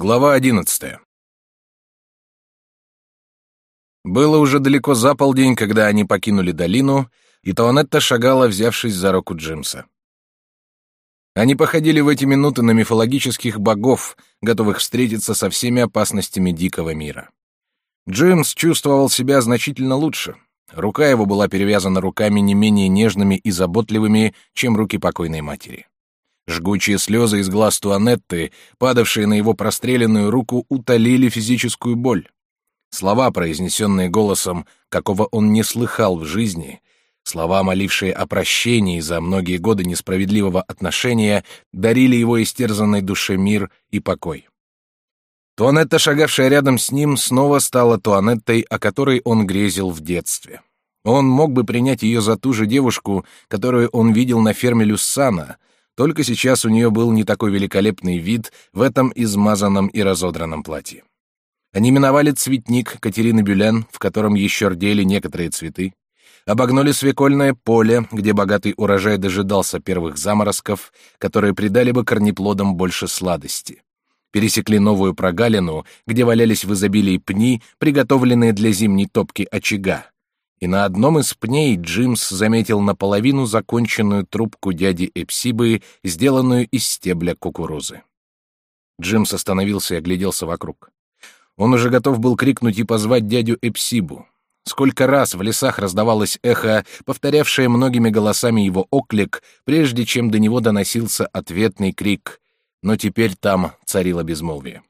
Глава одиннадцатая. Было уже далеко за полдень, когда они покинули долину, и Туанетта шагала, взявшись за руку Джимса. Они походили в эти минуты на мифологических богов, готовых встретиться со всеми опасностями дикого мира. Джимс чувствовал себя значительно лучше. Рука его была перевязана руками не менее нежными и заботливыми, чем руки покойной матери. Жгучие слезы из глаз Туанетты, падавшие на его простреленную руку, утолили физическую боль. Слова, произнесенные голосом, какого он не слыхал в жизни, слова, молившие о прощении за многие годы несправедливого отношения, дарили его истерзанной душе мир и покой. Туанетта, шагавшая рядом с ним, снова стала Туанеттой, о которой он грезил в детстве. Он мог бы принять ее за ту же девушку, которую он видел на ферме Люссана — только сейчас у нее был не такой великолепный вид в этом измазанном и разодранном платье. Они миновали цветник Катерины Бюлен, в котором еще рдели некоторые цветы, обогнули свекольное поле, где богатый урожай дожидался первых заморозков, которые придали бы корнеплодам больше сладости. Пересекли новую прогалину, где валялись в изобилии пни, приготовленные для зимней топки очага, и на одном из пней Джимс заметил наполовину законченную трубку дяди Эпсибы, сделанную из стебля кукурузы. Джимс остановился и огляделся вокруг. Он уже готов был крикнуть и позвать дядю Эпсибу. Сколько раз в лесах раздавалось эхо, повторявшее многими голосами его оклик, прежде чем до него доносился ответный крик, но теперь там царило безмолвие.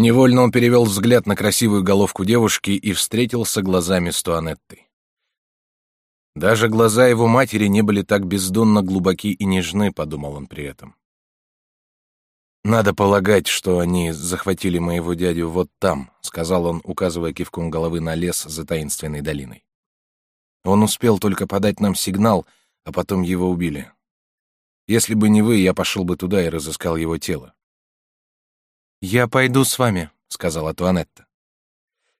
Невольно он перевел взгляд на красивую головку девушки и встретился глазами с Туанеттой. Даже глаза его матери не были так бездонно глубоки и нежны, подумал он при этом. Надо полагать, что они захватили моего дядю вот там, сказал он, указывая кивком головы на лес за таинственной долиной. Он успел только подать нам сигнал, а потом его убили. Если бы не вы, я пошел бы туда и разыскал его тело. «Я пойду с вами», — сказала Туанетта.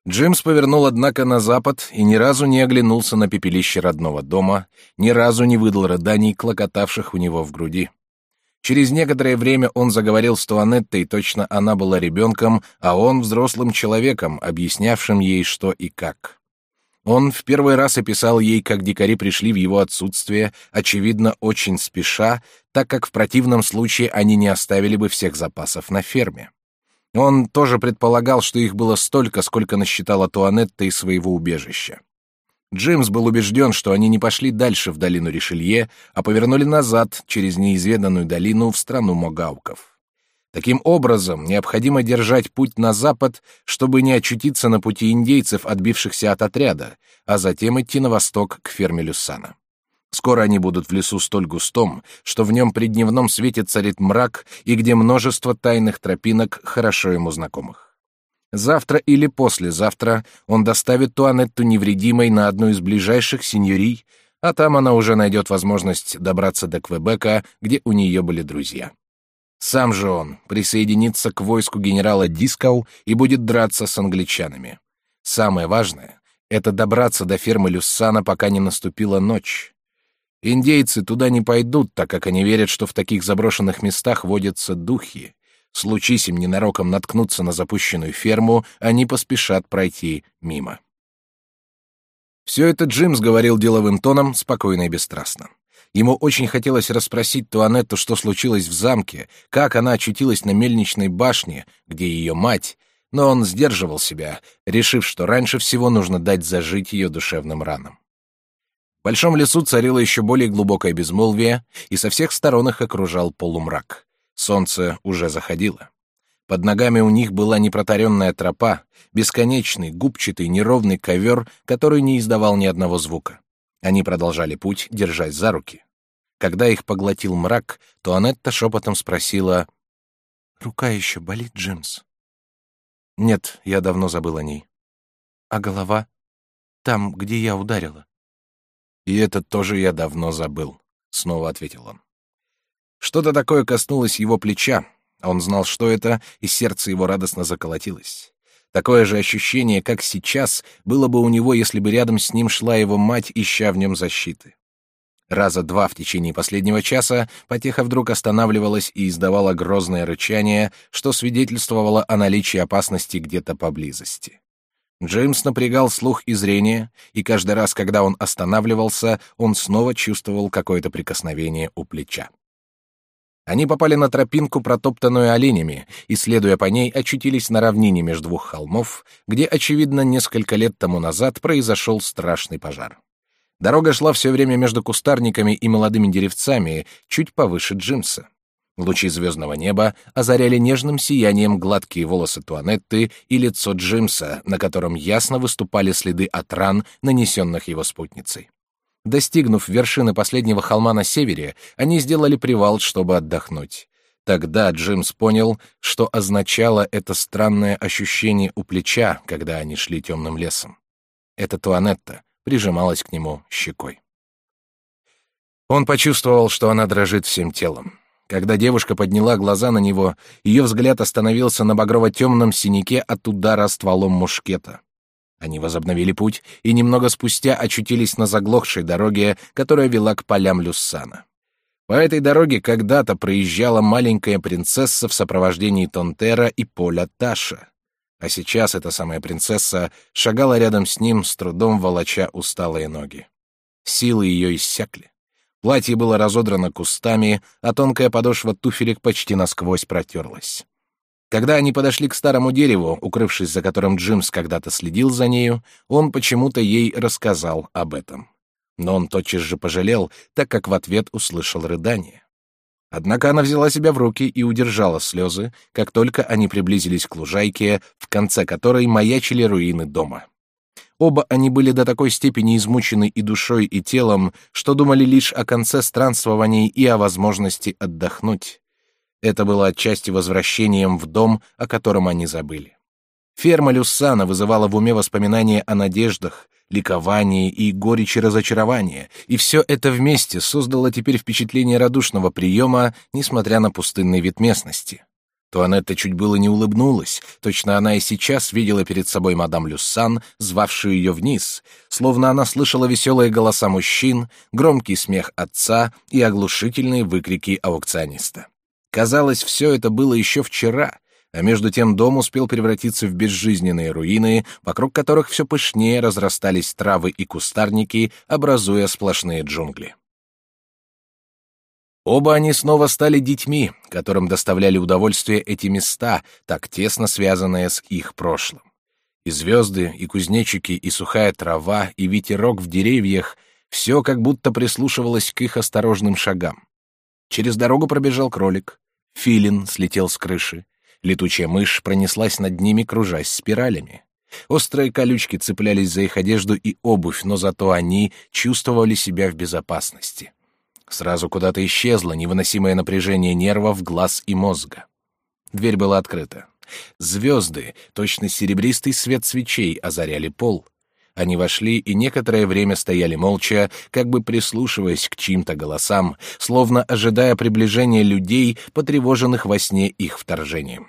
Джимс повернул, однако, на запад и ни разу не оглянулся на пепелище родного дома, ни разу не выдал рыданий, клокотавших у него в груди. Через некоторое время он заговорил с Туанеттой, точно она была ребенком, а он взрослым человеком, объяснявшим ей что и как. Он в первый раз описал ей, как дикари пришли в его отсутствие, очевидно, очень спеша, так как в противном случае они не оставили бы всех запасов на ферме. Он тоже предполагал, что их было столько, сколько насчитала Туанетта из своего убежища. Джеймс был убежден, что они не пошли дальше в долину Ришелье, а повернули назад через неизведанную долину в страну Могауков. Таким образом, необходимо держать путь на запад, чтобы не очутиться на пути индейцев, отбившихся от отряда, а затем идти на восток к ферме Люсана. Скоро они будут в лесу столь густом, что в нем при дневном свете царит мрак и где множество тайных тропинок, хорошо ему знакомых. Завтра или послезавтра он доставит Туанетту невредимой на одну из ближайших сеньорий, а там она уже найдет возможность добраться до Квебека, где у нее были друзья. Сам же он присоединится к войску генерала Дискау и будет драться с англичанами. Самое важное — это добраться до фермы Люссана, пока не наступила ночь. Индейцы туда не пойдут, так как они верят, что в таких заброшенных местах водятся духи. Случись им ненароком наткнуться на запущенную ферму, они поспешат пройти мимо. Все это Джимс говорил деловым тоном, спокойно и бесстрастно. Ему очень хотелось расспросить Туанетту, что случилось в замке, как она очутилась на мельничной башне, где ее мать, но он сдерживал себя, решив, что раньше всего нужно дать зажить ее душевным ранам. В большом лесу царило еще более глубокое безмолвие, и со всех сторон их окружал полумрак. Солнце уже заходило. Под ногами у них была непротаренная тропа, бесконечный, губчатый, неровный ковер, который не издавал ни одного звука. Они продолжали путь, держась за руки. Когда их поглотил мрак, то Анетта шепотом спросила, «Рука еще болит, Джимс?» «Нет, я давно забыл о ней». «А голова? Там, где я ударила?» «И это тоже я давно забыл», — снова ответил он. Что-то такое коснулось его плеча. Он знал, что это, и сердце его радостно заколотилось. Такое же ощущение, как сейчас, было бы у него, если бы рядом с ним шла его мать, ища в нем защиты. Раза два в течение последнего часа потеха вдруг останавливалась и издавала грозное рычание, что свидетельствовало о наличии опасности где-то поблизости. Джеймс напрягал слух и зрение, и каждый раз, когда он останавливался, он снова чувствовал какое-то прикосновение у плеча. Они попали на тропинку, протоптанную оленями, и, следуя по ней, очутились на равнине между двух холмов, где, очевидно, несколько лет тому назад произошел страшный пожар. Дорога шла все время между кустарниками и молодыми деревцами, чуть повыше Джимса. Лучи звездного неба озаряли нежным сиянием гладкие волосы Туанетты и лицо Джимса, на котором ясно выступали следы от ран, нанесенных его спутницей. Достигнув вершины последнего холма на севере, они сделали привал, чтобы отдохнуть. Тогда Джимс понял, что означало это странное ощущение у плеча, когда они шли темным лесом. Это Туанетта прижималась к нему щекой. Он почувствовал, что она дрожит всем телом. Когда девушка подняла глаза на него, ее взгляд остановился на багрово-темном синяке от удара стволом мушкета. Они возобновили путь и немного спустя очутились на заглохшей дороге, которая вела к полям Люссана. По этой дороге когда-то проезжала маленькая принцесса в сопровождении Тонтера и Поля Таша. А сейчас эта самая принцесса шагала рядом с ним, с трудом волоча усталые ноги. Силы ее иссякли. Платье было разодрано кустами, а тонкая подошва туфелек почти насквозь протерлась. Когда они подошли к старому дереву, укрывшись за которым Джимс когда-то следил за нею, он почему-то ей рассказал об этом. Но он тотчас же пожалел, так как в ответ услышал рыдание. Однако она взяла себя в руки и удержала слезы, как только они приблизились к лужайке, в конце которой маячили руины дома. Оба они были до такой степени измучены и душой, и телом, что думали лишь о конце странствований и о возможности отдохнуть. Это было отчасти возвращением в дом, о котором они забыли. Ферма Люссана вызывала в уме воспоминания о надеждах, ликовании и горечи разочарования, и все это вместе создало теперь впечатление радушного приема, несмотря на пустынный вид местности то Анетта чуть было не улыбнулась, точно она и сейчас видела перед собой мадам Люссан, звавшую ее вниз, словно она слышала веселые голоса мужчин, громкий смех отца и оглушительные выкрики аукциониста. Казалось, все это было еще вчера, а между тем дом успел превратиться в безжизненные руины, вокруг которых все пышнее разрастались травы и кустарники, образуя сплошные джунгли. Оба они снова стали детьми, которым доставляли удовольствие эти места, так тесно связанные с их прошлым. И звезды, и кузнечики, и сухая трава, и ветерок в деревьях — все как будто прислушивалось к их осторожным шагам. Через дорогу пробежал кролик, филин слетел с крыши, летучая мышь пронеслась над ними, кружась спиралями. Острые колючки цеплялись за их одежду и обувь, но зато они чувствовали себя в безопасности. Сразу куда-то исчезло невыносимое напряжение нервов, глаз и мозга. Дверь была открыта. Звезды, точно серебристый свет свечей, озаряли пол. Они вошли и некоторое время стояли молча, как бы прислушиваясь к чьим-то голосам, словно ожидая приближения людей, потревоженных во сне их вторжением.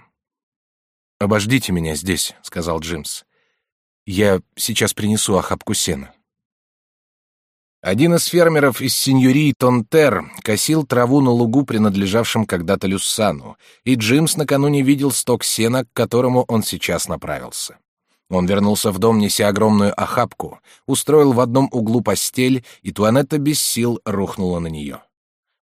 «Обождите меня здесь», — сказал Джимс. «Я сейчас принесу охапку сена». Один из фермеров из сеньории Тонтер косил траву на лугу, принадлежавшем когда-то Люссану, и Джимс накануне видел сток сена, к которому он сейчас направился. Он вернулся в дом, неся огромную охапку, устроил в одном углу постель, и Туанетта без сил рухнула на нее.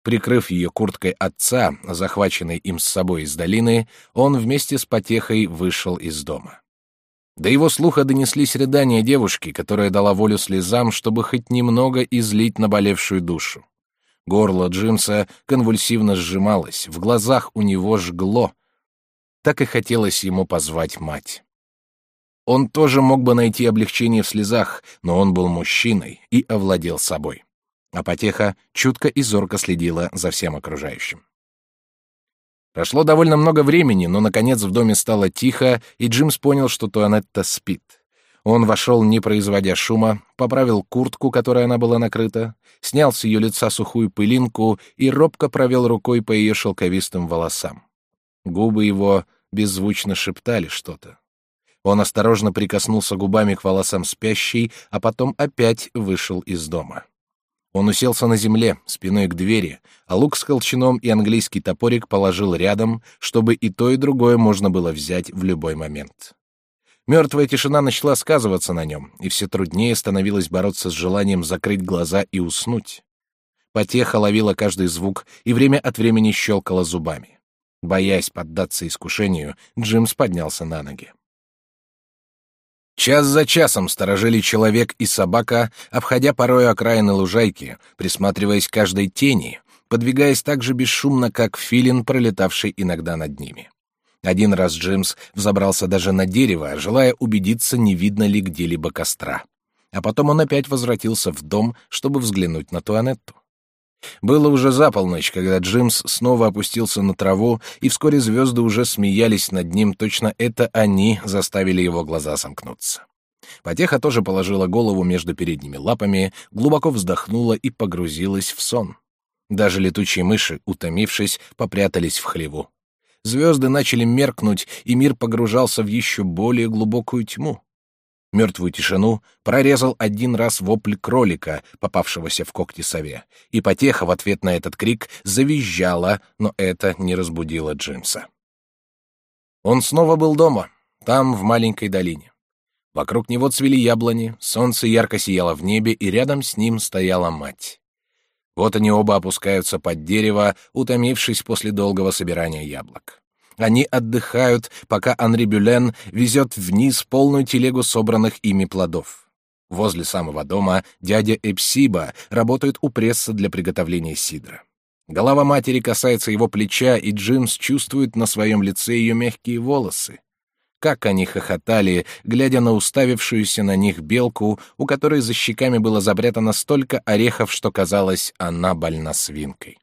Прикрыв ее курткой отца, захваченной им с собой из долины, он вместе с потехой вышел из дома. До его слуха донеслись рыдания девушки, которая дала волю слезам, чтобы хоть немного излить наболевшую душу. Горло Джимса конвульсивно сжималось, в глазах у него жгло. Так и хотелось ему позвать мать. Он тоже мог бы найти облегчение в слезах, но он был мужчиной и овладел собой. А потеха чутко и зорко следила за всем окружающим. Прошло довольно много времени, но, наконец, в доме стало тихо, и Джимс понял, что Туанетта спит. Он вошел, не производя шума, поправил куртку, которой она была накрыта, снял с ее лица сухую пылинку и робко провел рукой по ее шелковистым волосам. Губы его беззвучно шептали что-то. Он осторожно прикоснулся губами к волосам спящей, а потом опять вышел из дома. Он уселся на земле, спиной к двери, а лук с колчаном и английский топорик положил рядом, чтобы и то, и другое можно было взять в любой момент. Мертвая тишина начала сказываться на нем, и все труднее становилось бороться с желанием закрыть глаза и уснуть. Потеха ловила каждый звук и время от времени щелкала зубами. Боясь поддаться искушению, Джимс поднялся на ноги. Час за часом сторожили человек и собака, обходя порой окраины лужайки, присматриваясь к каждой тени, подвигаясь так же бесшумно, как филин, пролетавший иногда над ними. Один раз Джимс взобрался даже на дерево, желая убедиться, не видно ли где-либо костра. А потом он опять возвратился в дом, чтобы взглянуть на Туанетту. Было уже за полночь, когда Джимс снова опустился на траву, и вскоре звезды уже смеялись над ним, точно это они заставили его глаза сомкнуться. Потеха тоже положила голову между передними лапами, глубоко вздохнула и погрузилась в сон. Даже летучие мыши, утомившись, попрятались в хлеву. Звезды начали меркнуть, и мир погружался в еще более глубокую тьму. Мертвую тишину прорезал один раз вопль кролика, попавшегося в когти сове, и потеха в ответ на этот крик завизжала, но это не разбудило Джимса. Он снова был дома, там, в маленькой долине. Вокруг него цвели яблони, солнце ярко сияло в небе, и рядом с ним стояла мать. Вот они оба опускаются под дерево, утомившись после долгого собирания яблок. Они отдыхают, пока Анри Бюлен везет вниз полную телегу собранных ими плодов. Возле самого дома дядя Эпсиба работает у пресса для приготовления сидра. Голова матери касается его плеча, и Джимс чувствует на своем лице ее мягкие волосы. Как они хохотали, глядя на уставившуюся на них белку, у которой за щеками было запрятано столько орехов, что казалось, она больна свинкой.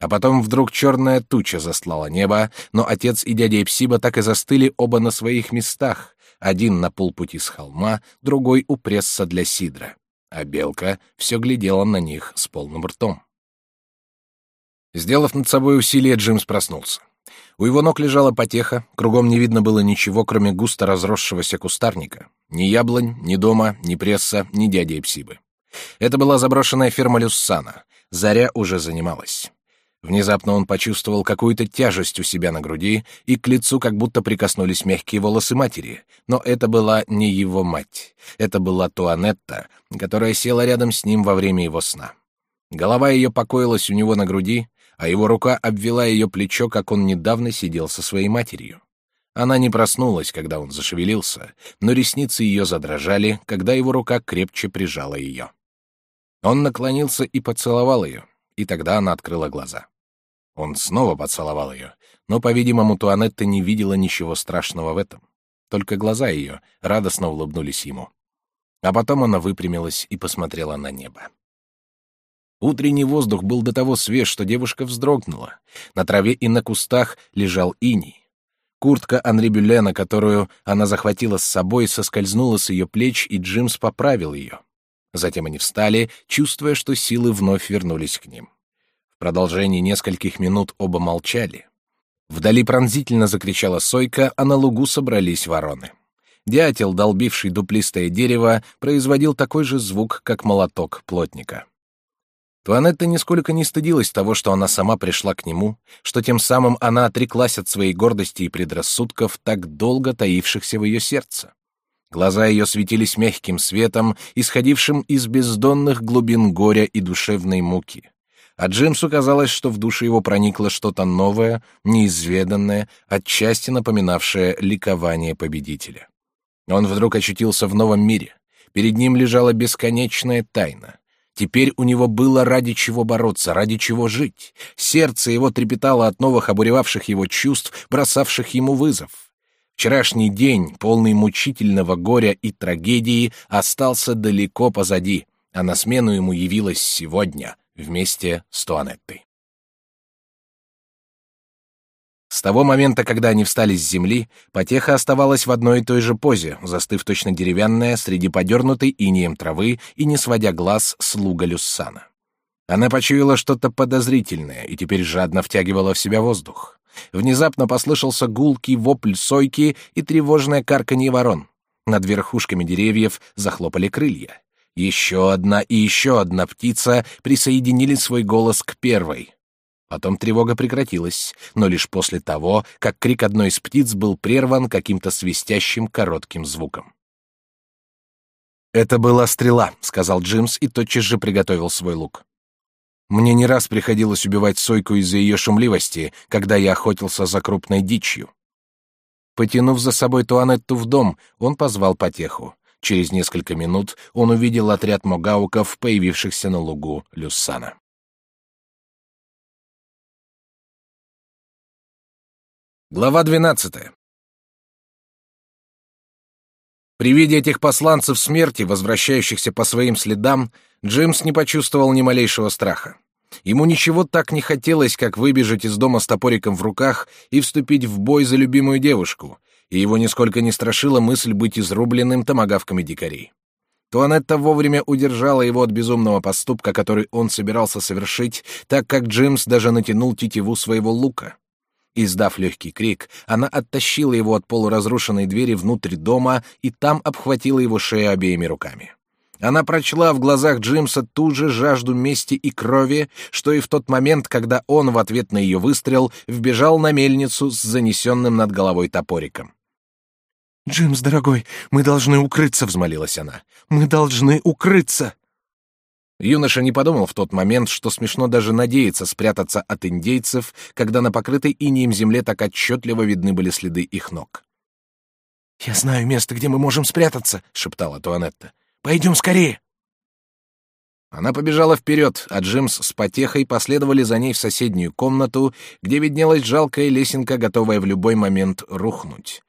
А потом вдруг черная туча застлала небо, но отец и дядя Эпсиба так и застыли оба на своих местах, один на полпути с холма, другой у пресса для сидра. А белка все глядела на них с полным ртом. Сделав над собой усилие, Джимс проснулся. У его ног лежала потеха, кругом не видно было ничего, кроме густо разросшегося кустарника. Ни яблонь, ни дома, ни пресса, ни дяди Эпсибы. Это была заброшенная ферма Люссана. Заря уже занималась. Внезапно он почувствовал какую-то тяжесть у себя на груди, и к лицу как будто прикоснулись мягкие волосы матери. Но это была не его мать. Это была Туанетта, которая села рядом с ним во время его сна. Голова ее покоилась у него на груди, а его рука обвела ее плечо, как он недавно сидел со своей матерью. Она не проснулась, когда он зашевелился, но ресницы ее задрожали, когда его рука крепче прижала ее. Он наклонился и поцеловал ее, и тогда она открыла глаза. Он снова поцеловал ее, но, по-видимому, Туанетта не видела ничего страшного в этом. Только глаза ее радостно улыбнулись ему. А потом она выпрямилась и посмотрела на небо. Утренний воздух был до того свеж, что девушка вздрогнула. На траве и на кустах лежал иней. Куртка Анри Бюлена, которую она захватила с собой, соскользнула с ее плеч, и Джимс поправил ее. Затем они встали, чувствуя, что силы вновь вернулись к ним продолжении нескольких минут оба молчали. Вдали пронзительно закричала сойка, а на лугу собрались вороны. Дятел, долбивший дуплистое дерево, производил такой же звук, как молоток плотника. Туанетта нисколько не стыдилась того, что она сама пришла к нему, что тем самым она отреклась от своей гордости и предрассудков, так долго таившихся в ее сердце. Глаза ее светились мягким светом, исходившим из бездонных глубин горя и душевной муки а Джимсу казалось, что в душу его проникло что-то новое, неизведанное, отчасти напоминавшее ликование победителя. Он вдруг очутился в новом мире. Перед ним лежала бесконечная тайна. Теперь у него было ради чего бороться, ради чего жить. Сердце его трепетало от новых обуревавших его чувств, бросавших ему вызов. Вчерашний день, полный мучительного горя и трагедии, остался далеко позади, а на смену ему явилось сегодня вместе с Туанеттой. С того момента, когда они встали с земли, потеха оставалась в одной и той же позе, застыв точно деревянная среди подернутой инеем травы и не сводя глаз с луга Люссана. Она почуяла что-то подозрительное и теперь жадно втягивала в себя воздух. Внезапно послышался гулкий вопль сойки и тревожное карканье ворон. Над верхушками деревьев захлопали крылья. Еще одна и еще одна птица присоединили свой голос к первой. Потом тревога прекратилась, но лишь после того, как крик одной из птиц был прерван каким-то свистящим коротким звуком. «Это была стрела», — сказал Джимс и тотчас же приготовил свой лук. «Мне не раз приходилось убивать сойку из-за ее шумливости, когда я охотился за крупной дичью». Потянув за собой Туанетту в дом, он позвал потеху. Через несколько минут он увидел отряд могауков, появившихся на лугу Люссана. Глава двенадцатая. При виде этих посланцев смерти, возвращающихся по своим следам, Джимс не почувствовал ни малейшего страха. Ему ничего так не хотелось, как выбежать из дома с топориком в руках и вступить в бой за любимую девушку, и его нисколько не страшила мысль быть изрубленным томагавками дикарей. Туанетта вовремя удержала его от безумного поступка, который он собирался совершить, так как Джимс даже натянул тетиву своего лука. Издав легкий крик, она оттащила его от полуразрушенной двери внутрь дома и там обхватила его шею обеими руками. Она прочла в глазах Джимса ту же жажду мести и крови, что и в тот момент, когда он в ответ на ее выстрел вбежал на мельницу с занесенным над головой топориком. «Джимс, дорогой, мы должны укрыться», — взмолилась она. «Мы должны укрыться!» Юноша не подумал в тот момент, что смешно даже надеяться спрятаться от индейцев, когда на покрытой инеем земле так отчетливо видны были следы их ног. «Я знаю место, где мы можем спрятаться», — шептала Туанетта. «Пойдем скорее!» Она побежала вперед, а Джимс с потехой последовали за ней в соседнюю комнату, где виднелась жалкая лесенка, готовая в любой момент рухнуть.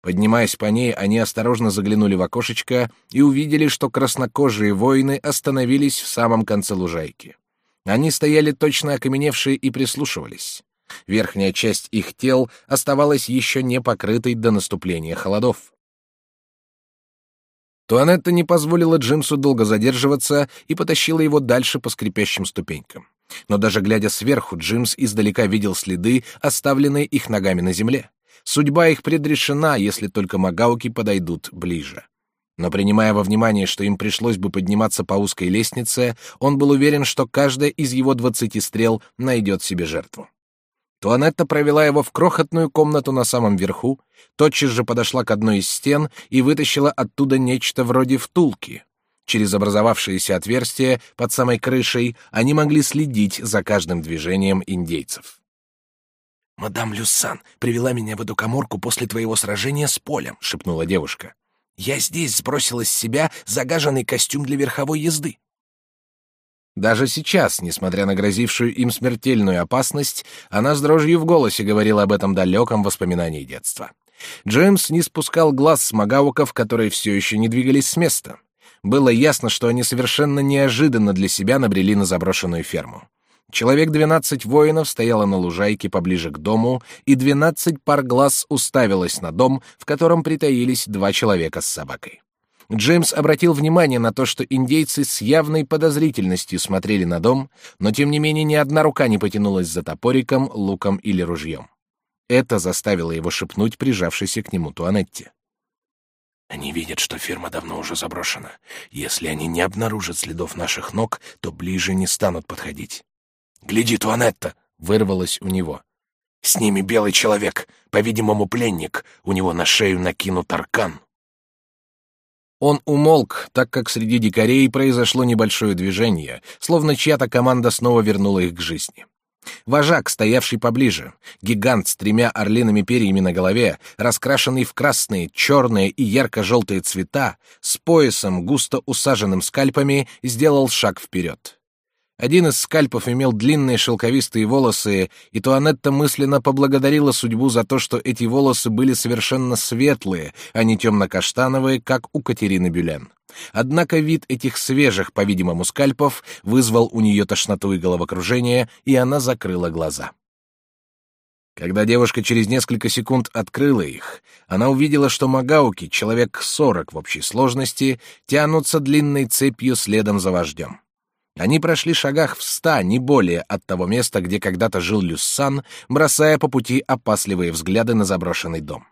Поднимаясь по ней, они осторожно заглянули в окошечко и увидели, что краснокожие воины остановились в самом конце лужайки. Они стояли точно окаменевшие и прислушивались. Верхняя часть их тел оставалась еще не покрытой до наступления холодов. Туанетта не позволила Джимсу долго задерживаться и потащила его дальше по скрипящим ступенькам. Но даже глядя сверху, Джимс издалека видел следы, оставленные их ногами на земле. Судьба их предрешена, если только магауки подойдут ближе. Но принимая во внимание, что им пришлось бы подниматься по узкой лестнице, он был уверен, что каждая из его двадцати стрел найдет себе жертву. Туанетта провела его в крохотную комнату на самом верху, тотчас же подошла к одной из стен и вытащила оттуда нечто вроде втулки. Через образовавшееся отверстие под самой крышей они могли следить за каждым движением индейцев. «Мадам Люссан привела меня в эту коморку после твоего сражения с полем», — шепнула девушка. «Я здесь сбросила с себя загаженный костюм для верховой езды». Даже сейчас, несмотря на грозившую им смертельную опасность, она с дрожью в голосе говорила об этом далеком воспоминании детства. Джеймс не спускал глаз с магауков, которые все еще не двигались с места. Было ясно, что они совершенно неожиданно для себя набрели на заброшенную ферму. Человек двенадцать воинов стояло на лужайке поближе к дому, и двенадцать пар глаз уставилось на дом, в котором притаились два человека с собакой. Джеймс обратил внимание на то, что индейцы с явной подозрительностью смотрели на дом, но тем не менее ни одна рука не потянулась за топориком, луком или ружьем. Это заставило его шепнуть прижавшейся к нему Туанетте. «Они видят, что ферма давно уже заброшена. Если они не обнаружат следов наших ног, то ближе не станут подходить. «Гляди, Туанетта!» — вырвалось у него. «С ними белый человек, по-видимому, пленник. У него на шею накинут аркан». Он умолк, так как среди дикарей произошло небольшое движение, словно чья-то команда снова вернула их к жизни. Вожак, стоявший поближе, гигант с тремя орлиными перьями на голове, раскрашенный в красные, черные и ярко-желтые цвета, с поясом, густо усаженным скальпами, сделал шаг вперед. Один из скальпов имел длинные шелковистые волосы, и Туанетта мысленно поблагодарила судьбу за то, что эти волосы были совершенно светлые, а не темно-каштановые, как у Катерины Бюлен. Однако вид этих свежих, по-видимому, скальпов вызвал у нее тошноту и головокружение, и она закрыла глаза. Когда девушка через несколько секунд открыла их, она увидела, что магауки, человек сорок в общей сложности, тянутся длинной цепью следом за вождем. Они прошли шагах в ста, не более, от того места, где когда-то жил Люссан, бросая по пути опасливые взгляды на заброшенный дом.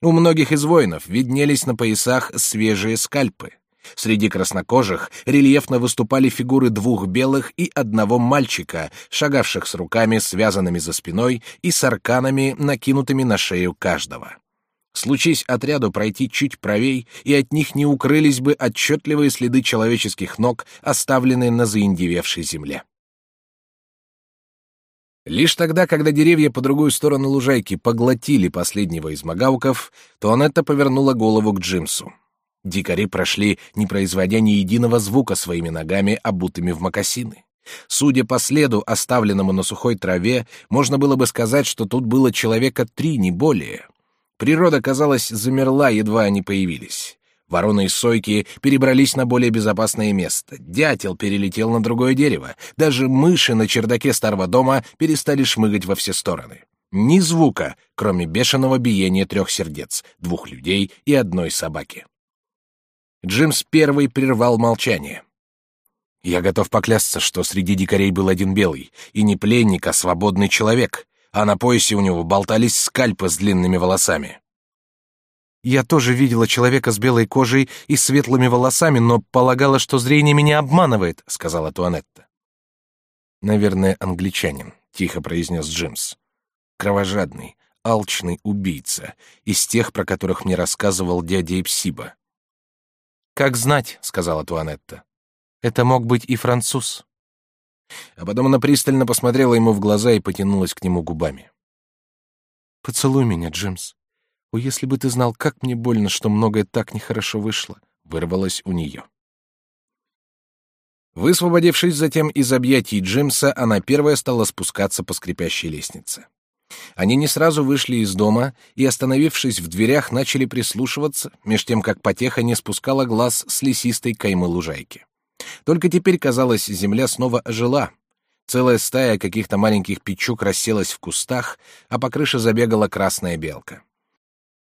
У многих из воинов виднелись на поясах свежие скальпы. Среди краснокожих рельефно выступали фигуры двух белых и одного мальчика, шагавших с руками, связанными за спиной, и с арканами, накинутыми на шею каждого. Случись отряду пройти чуть правей, и от них не укрылись бы отчетливые следы человеческих ног, оставленные на заиндевевшей земле. Лишь тогда, когда деревья по другую сторону лужайки поглотили последнего из магауков, то Анетта повернула голову к Джимсу. Дикари прошли, не производя ни единого звука своими ногами, обутыми в мокасины. Судя по следу, оставленному на сухой траве, можно было бы сказать, что тут было человека три, не более. Природа, казалось, замерла, едва они появились. Вороны и сойки перебрались на более безопасное место. Дятел перелетел на другое дерево. Даже мыши на чердаке старого дома перестали шмыгать во все стороны. Ни звука, кроме бешеного биения трех сердец, двух людей и одной собаки. Джимс первый прервал молчание. «Я готов поклясться, что среди дикарей был один белый, и не пленник, а свободный человек, а на поясе у него болтались скальпы с длинными волосами». «Я тоже видела человека с белой кожей и светлыми волосами, но полагала, что зрение меня обманывает», — сказала Туанетта. «Наверное, англичанин», — тихо произнес Джимс. «Кровожадный, алчный убийца, из тех, про которых мне рассказывал дядя Эпсиба. «Как знать», — сказала Туанетта. «Это мог быть и француз». А потом она пристально посмотрела ему в глаза и потянулась к нему губами. «Поцелуй меня, Джимс. О, если бы ты знал, как мне больно, что многое так нехорошо вышло», — вырвалось у нее. Высвободившись затем из объятий Джимса, она первая стала спускаться по скрипящей лестнице. Они не сразу вышли из дома и, остановившись в дверях, начали прислушиваться, меж тем, как потеха не спускала глаз с лесистой каймы лужайки. Только теперь, казалось, земля снова ожила. Целая стая каких-то маленьких печук расселась в кустах, а по крыше забегала красная белка.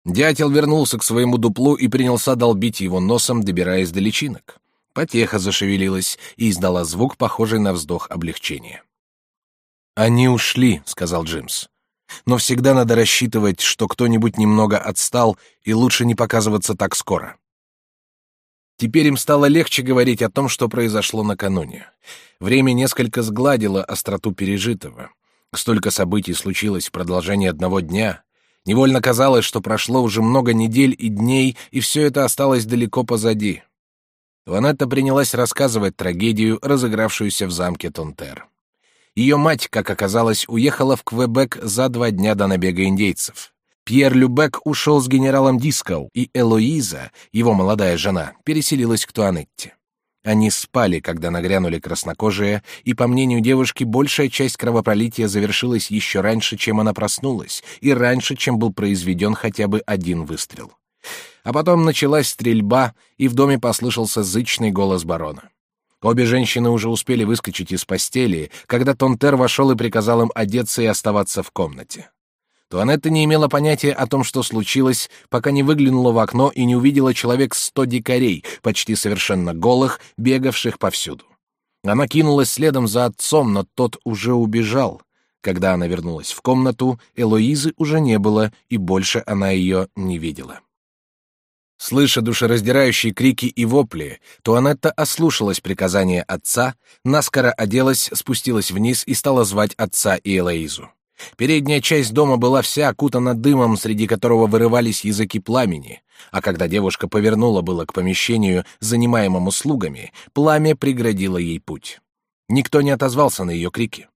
Дятел вернулся к своему дуплу и принялся долбить его носом, добираясь до личинок. Потеха зашевелилась и издала звук, похожий на вздох облегчения. «Они ушли», — сказал Джимс. Но всегда надо рассчитывать, что кто-нибудь немного отстал, и лучше не показываться так скоро. Теперь им стало легче говорить о том, что произошло накануне. Время несколько сгладило остроту пережитого. Столько событий случилось в продолжении одного дня. Невольно казалось, что прошло уже много недель и дней, и все это осталось далеко позади. Ванетта принялась рассказывать трагедию, разыгравшуюся в замке Тонтер. Ее мать, как оказалось, уехала в Квебек за два дня до набега индейцев. Пьер Любек ушел с генералом Дискоу, и Элоиза, его молодая жена, переселилась к Туанетте. Они спали, когда нагрянули краснокожие, и, по мнению девушки, большая часть кровопролития завершилась еще раньше, чем она проснулась, и раньше, чем был произведен хотя бы один выстрел. А потом началась стрельба, и в доме послышался зычный голос барона. Обе женщины уже успели выскочить из постели, когда Тонтер вошел и приказал им одеться и оставаться в комнате. Туанетта не имела понятия о том, что случилось, пока не выглянула в окно и не увидела человек сто дикарей, почти совершенно голых, бегавших повсюду. Она кинулась следом за отцом, но тот уже убежал. Когда она вернулась в комнату, Элоизы уже не было, и больше она ее не видела. Слыша душераздирающие крики и вопли, Туанетта ослушалась приказания отца, наскоро оделась, спустилась вниз и стала звать отца и Элоизу. Передняя часть дома была вся окутана дымом, среди которого вырывались языки пламени, а когда девушка повернула было к помещению, занимаемому слугами, пламя преградило ей путь. Никто не отозвался на ее крики.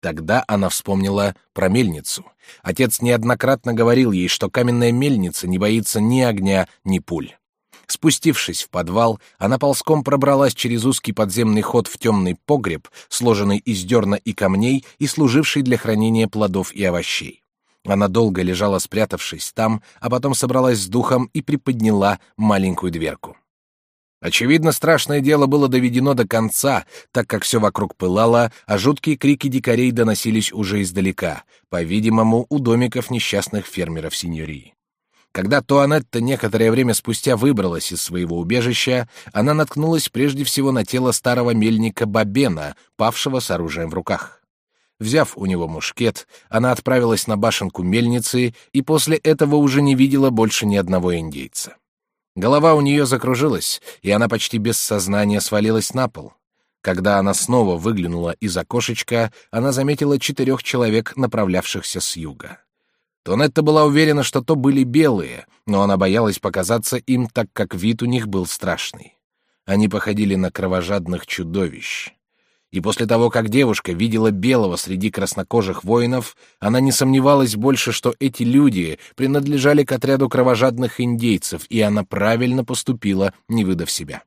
Тогда она вспомнила про мельницу. Отец неоднократно говорил ей, что каменная мельница не боится ни огня, ни пуль. Спустившись в подвал, она ползком пробралась через узкий подземный ход в темный погреб, сложенный из дерна и камней и служивший для хранения плодов и овощей. Она долго лежала, спрятавшись там, а потом собралась с духом и приподняла маленькую дверку. Очевидно, страшное дело было доведено до конца, так как все вокруг пылало, а жуткие крики дикарей доносились уже издалека, по-видимому, у домиков несчастных фермеров синьории. Когда Туанетта некоторое время спустя выбралась из своего убежища, она наткнулась прежде всего на тело старого мельника Бабена, павшего с оружием в руках. Взяв у него мушкет, она отправилась на башенку мельницы и после этого уже не видела больше ни одного индейца. Голова у нее закружилась, и она почти без сознания свалилась на пол. Когда она снова выглянула из окошечка, она заметила четырех человек, направлявшихся с юга. Тонетта была уверена, что то были белые, но она боялась показаться им, так как вид у них был страшный. Они походили на кровожадных чудовищ. И после того, как девушка видела белого среди краснокожих воинов, она не сомневалась больше, что эти люди принадлежали к отряду кровожадных индейцев, и она правильно поступила, не выдав себя.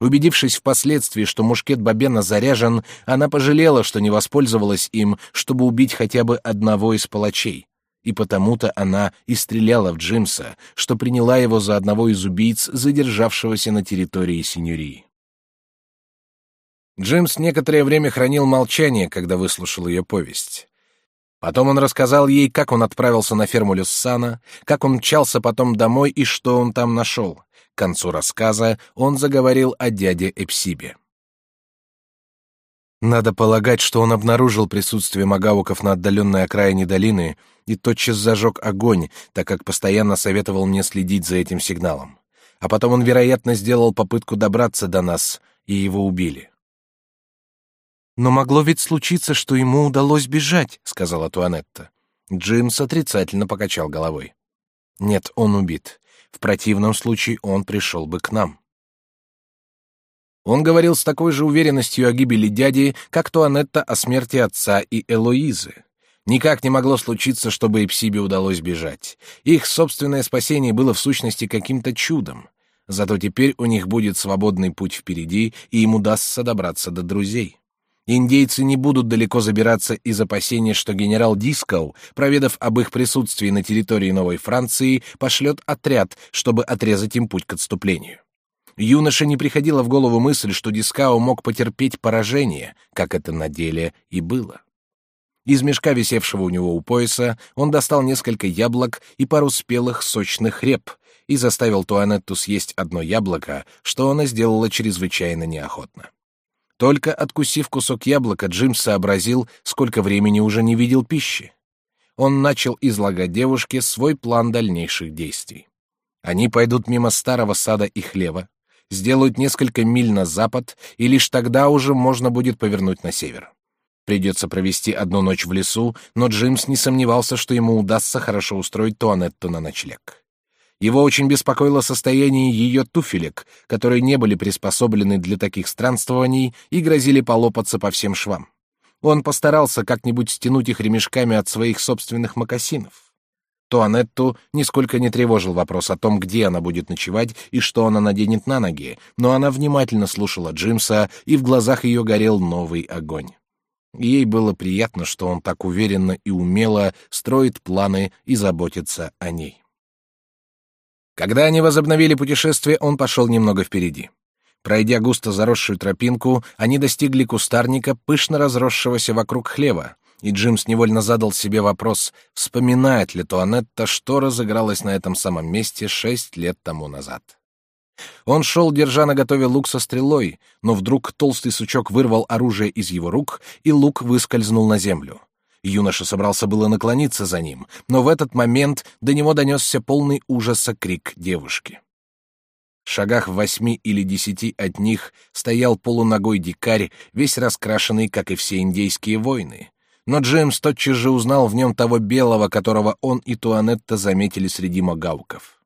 Убедившись впоследствии, что мушкет Бабена заряжен, она пожалела, что не воспользовалась им, чтобы убить хотя бы одного из палачей. И потому-то она и стреляла в Джимса, что приняла его за одного из убийц, задержавшегося на территории синюрии. Джимс некоторое время хранил молчание, когда выслушал ее повесть. Потом он рассказал ей, как он отправился на ферму Люссана, как он мчался потом домой и что он там нашел. К концу рассказа он заговорил о дяде Эпсибе. Надо полагать, что он обнаружил присутствие магауков на отдаленной окраине долины и тотчас зажег огонь, так как постоянно советовал мне следить за этим сигналом. А потом он, вероятно, сделал попытку добраться до нас, и его убили. «Но могло ведь случиться, что ему удалось бежать», — сказала Туанетта. Джимс отрицательно покачал головой. «Нет, он убит. В противном случае он пришел бы к нам». Он говорил с такой же уверенностью о гибели дяди, как Туанетта о смерти отца и Элоизы. Никак не могло случиться, чтобы Эпсибе удалось бежать. Их собственное спасение было в сущности каким-то чудом. Зато теперь у них будет свободный путь впереди, и им удастся добраться до друзей. Индейцы не будут далеко забираться из опасения, что генерал Дискоу, проведав об их присутствии на территории Новой Франции, пошлет отряд, чтобы отрезать им путь к отступлению. Юноше не приходила в голову мысль, что Дискау мог потерпеть поражение, как это на деле и было. Из мешка, висевшего у него у пояса, он достал несколько яблок и пару спелых сочных реп и заставил Туанетту съесть одно яблоко, что она сделала чрезвычайно неохотно. Только откусив кусок яблока, Джим сообразил, сколько времени уже не видел пищи. Он начал излагать девушке свой план дальнейших действий. Они пойдут мимо старого сада и хлева, сделают несколько миль на запад, и лишь тогда уже можно будет повернуть на север. Придется провести одну ночь в лесу, но Джимс не сомневался, что ему удастся хорошо устроить Туанетту на ночлег. Его очень беспокоило состояние ее туфелек, которые не были приспособлены для таких странствований и грозили полопаться по всем швам. Он постарался как-нибудь стянуть их ремешками от своих собственных мокасинов. Туанетту нисколько не тревожил вопрос о том, где она будет ночевать и что она наденет на ноги, но она внимательно слушала Джимса, и в глазах ее горел новый огонь. Ей было приятно, что он так уверенно и умело строит планы и заботится о ней. Когда они возобновили путешествие, он пошел немного впереди. Пройдя густо заросшую тропинку, они достигли кустарника, пышно разросшегося вокруг хлева, и Джимс невольно задал себе вопрос, вспоминает ли Туанетта, что разыгралось на этом самом месте шесть лет тому назад. Он шел, держа наготове лук со стрелой, но вдруг толстый сучок вырвал оружие из его рук, и лук выскользнул на землю. Юноша собрался было наклониться за ним, но в этот момент до него донесся полный ужаса крик девушки. В шагах в восьми или десяти от них стоял полуногой дикарь, весь раскрашенный, как и все индейские войны. Но Джеймс тотчас же узнал в нем того белого, которого он и Туанетта заметили среди магауков.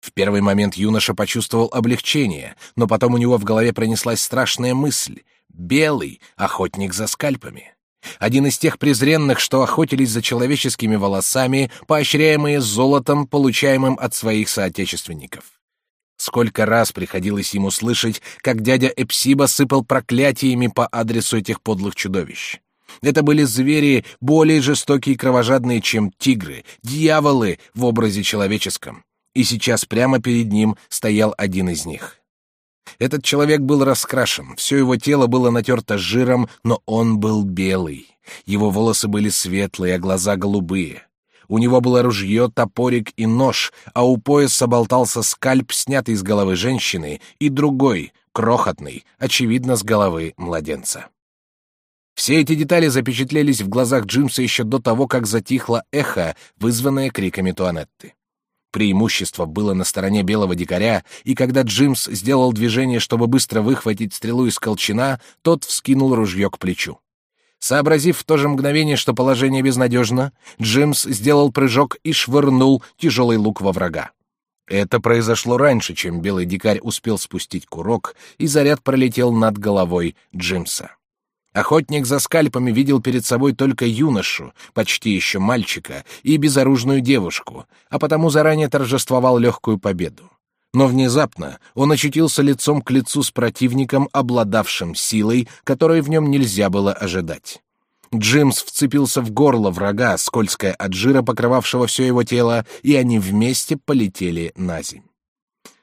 В первый момент юноша почувствовал облегчение, но потом у него в голове пронеслась страшная мысль — белый охотник за скальпами. Один из тех презренных, что охотились за человеческими волосами, поощряемые золотом, получаемым от своих соотечественников. Сколько раз приходилось ему слышать, как дядя Эпсиба сыпал проклятиями по адресу этих подлых чудовищ. Это были звери более жестокие и кровожадные, чем тигры, дьяволы в образе человеческом. И сейчас прямо перед ним стоял один из них. Этот человек был раскрашен, все его тело было натерто жиром, но он был белый. Его волосы были светлые, а глаза голубые. У него было ружье, топорик и нож, а у пояса болтался скальп, снятый с головы женщины, и другой, крохотный, очевидно, с головы младенца. Все эти детали запечатлелись в глазах Джимса еще до того, как затихло эхо, вызванное криками Туанетты. преимущество было на стороне белого дикаря, и когда Джимс сделал движение, чтобы быстро выхватить стрелу из колчана, тот вскинул ружье к плечу. Сообразив в то же мгновение, что положение безнадежно, Джимс сделал прыжок и швырнул тяжелый лук во врага. Это произошло раньше, чем белый дикарь успел спустить курок, и заряд пролетел над головой Джимса. Охотник за скальпами видел перед собой только юношу, почти еще мальчика, и безоружную девушку, а потому заранее торжествовал легкую победу. Но внезапно он очутился лицом к лицу с противником, обладавшим силой, которой в нем нельзя было ожидать. Джимс вцепился в горло врага, скользкое от жира, покрывавшего все его тело, и они вместе полетели на земь.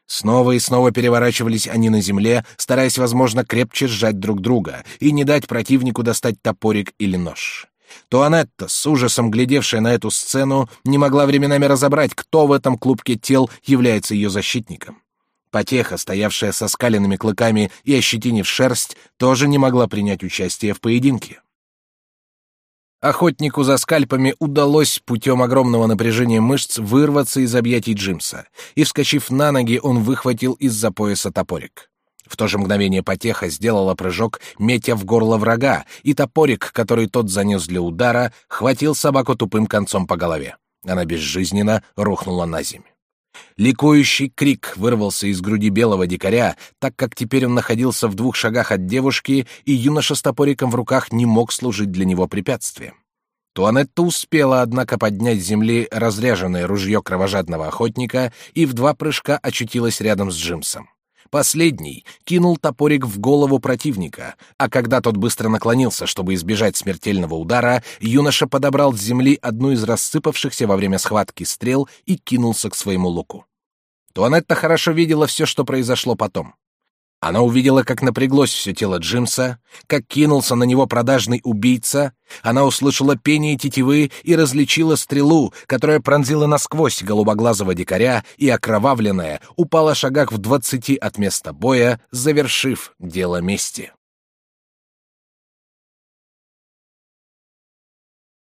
Снова и снова переворачивались они на земле, стараясь, возможно, крепче сжать друг друга и не дать противнику достать топорик или нож. Туанетта, с ужасом глядевшая на эту сцену, не могла временами разобрать, кто в этом клубке тел является ее защитником. Потеха, стоявшая со скаленными клыками и ощетинив шерсть, тоже не могла принять участие в поединке. Охотнику за скальпами удалось путем огромного напряжения мышц вырваться из объятий Джимса, и, вскочив на ноги, он выхватил из-за пояса топорик. В то же мгновение потеха сделала прыжок, метя в горло врага, и топорик, который тот занес для удара, хватил собаку тупым концом по голове. Она безжизненно рухнула на землю. Ликующий крик вырвался из груди белого дикаря, так как теперь он находился в двух шагах от девушки, и юноша с топориком в руках не мог служить для него препятствием. Туанетта успела, однако, поднять с земли разряженное ружье кровожадного охотника и в два прыжка очутилась рядом с Джимсом. Последний кинул топорик в голову противника, а когда тот быстро наклонился, чтобы избежать смертельного удара, юноша подобрал с земли одну из рассыпавшихся во время схватки стрел и кинулся к своему луку. Туанетта хорошо видела все, что произошло потом. Она увидела, как напряглось все тело Джимса, как кинулся на него продажный убийца. Она услышала пение тетивы и различила стрелу, которая пронзила насквозь голубоглазого дикаря и, окровавленная, упала шагах в двадцати от места боя, завершив дело мести.